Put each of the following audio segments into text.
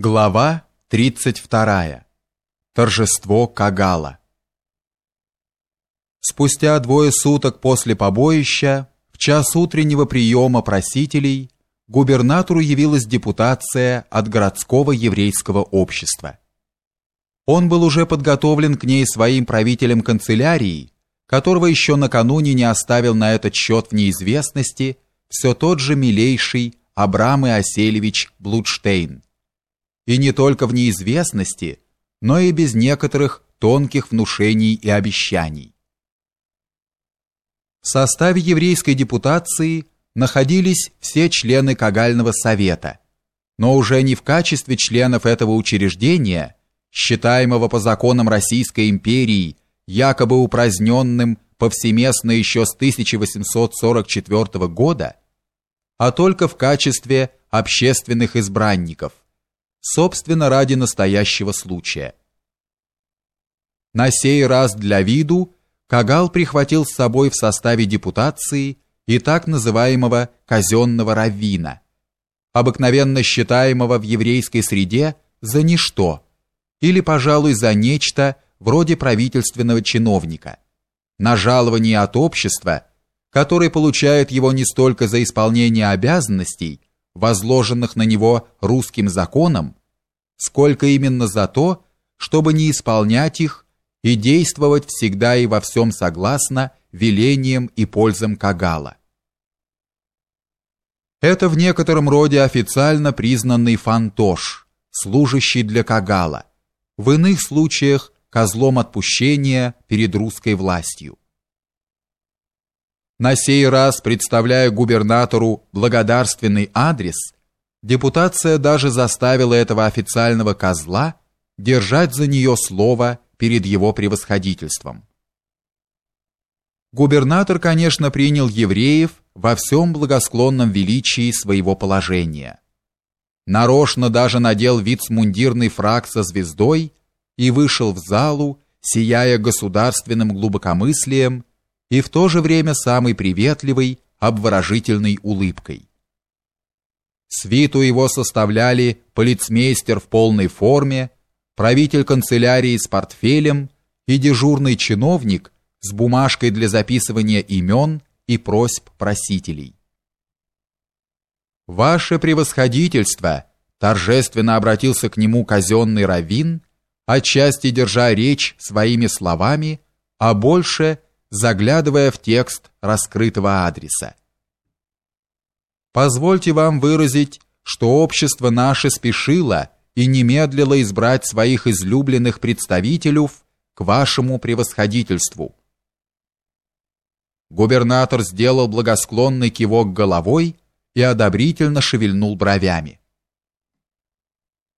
Глава 32. Торжество Кагала. Спустя двое суток после побоища, в час утреннего приема просителей, губернатору явилась депутация от городского еврейского общества. Он был уже подготовлен к ней своим правителем канцелярии, которого еще накануне не оставил на этот счет в неизвестности все тот же милейший Абрам Иоселевич Блудштейн и не только в неизвестности, но и без некоторых тонких внушений и обещаний. В составе еврейской депутации находились все члены Кагального совета, но уже не в качестве членов этого учреждения, считаемого по законам Российской империи якобы упраздненным повсеместно еще с 1844 года, а только в качестве общественных избранников – собственно, ради настоящего случая. На сей раз для виду Кагал прихватил с собой в составе депутации и так называемого казенного раввина, обыкновенно считаемого в еврейской среде за ничто или, пожалуй, за нечто вроде правительственного чиновника, на жалование от общества, который получает его не столько за исполнение обязанностей, возложенных на него русским законом, сколько именно за то, чтобы не исполнять их и действовать всегда и во всем согласно велениям и пользам Кагала. Это в некотором роде официально признанный фантош, служащий для Кагала, в иных случаях козлом отпущения перед русской властью. На сей раз, представляя губернатору благодарственный адрес, депутация даже заставила этого официального козла держать за нее слово перед его превосходительством. Губернатор, конечно, принял евреев во всем благосклонном величии своего положения. Нарочно даже надел вицмундирный фрак со звездой и вышел в залу, сияя государственным глубокомыслием и в то же время самой приветливой, обворожительной улыбкой. Свиту его составляли полицмейстер в полной форме, правитель канцелярии с портфелем и дежурный чиновник с бумажкой для записывания имен и просьб просителей. «Ваше превосходительство!» торжественно обратился к нему казенный раввин, отчасти держа речь своими словами, а больше – заглядывая в текст раскрытого адреса. Позвольте вам выразить, что общество наше спешило и немедлило избрать своих излюбленных представителей к вашему превосходительству. Губернатор сделал благосклонный кивок головой и одобрительно шевельнул бровями.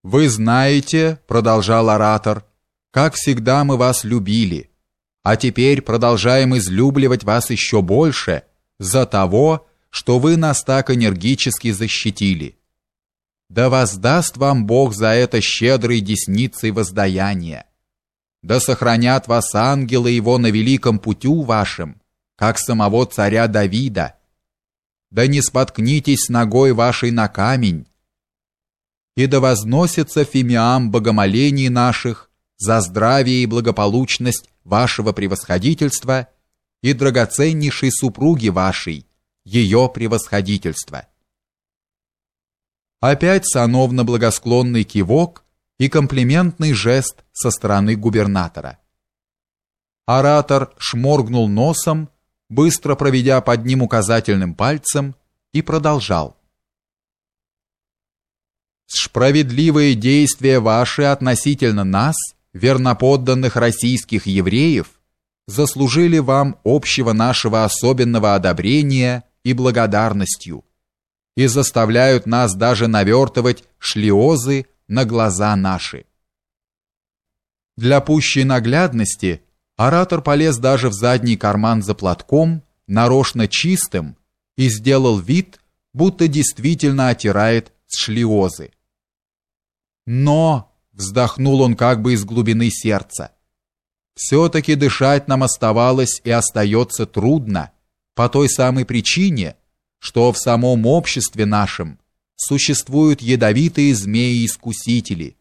«Вы знаете, — продолжал оратор, — как всегда мы вас любили, а теперь продолжаем излюбливать вас еще больше за того, что вы нас так энергически защитили. Да воздаст вам Бог за это щедрой десницей воздаяние. Да сохранят вас ангелы его на великом путю вашем, как самого царя Давида. Да не споткнитесь ногой вашей на камень. И да возносится фимиам богомолений наших за здравие и благополучность вашего превосходительства и драгоценнейшей супруги вашей, ее превосходительства. Опять сановно благосклонный кивок и комплиментный жест со стороны губернатора. Оратор шморгнул носом, быстро проведя под ним указательным пальцем, и продолжал. «Справедливые действия ваши относительно нас – верноподданных российских евреев заслужили вам общего нашего особенного одобрения и благодарностью и заставляют нас даже навертывать шлиозы на глаза наши. Для пущей наглядности оратор полез даже в задний карман за платком, нарочно чистым, и сделал вид, будто действительно отирает с шлиозы. Но Вздохнул он как бы из глубины сердца. Все-таки дышать нам оставалось и остается трудно, по той самой причине, что в самом обществе нашем существуют ядовитые змеи-искусители,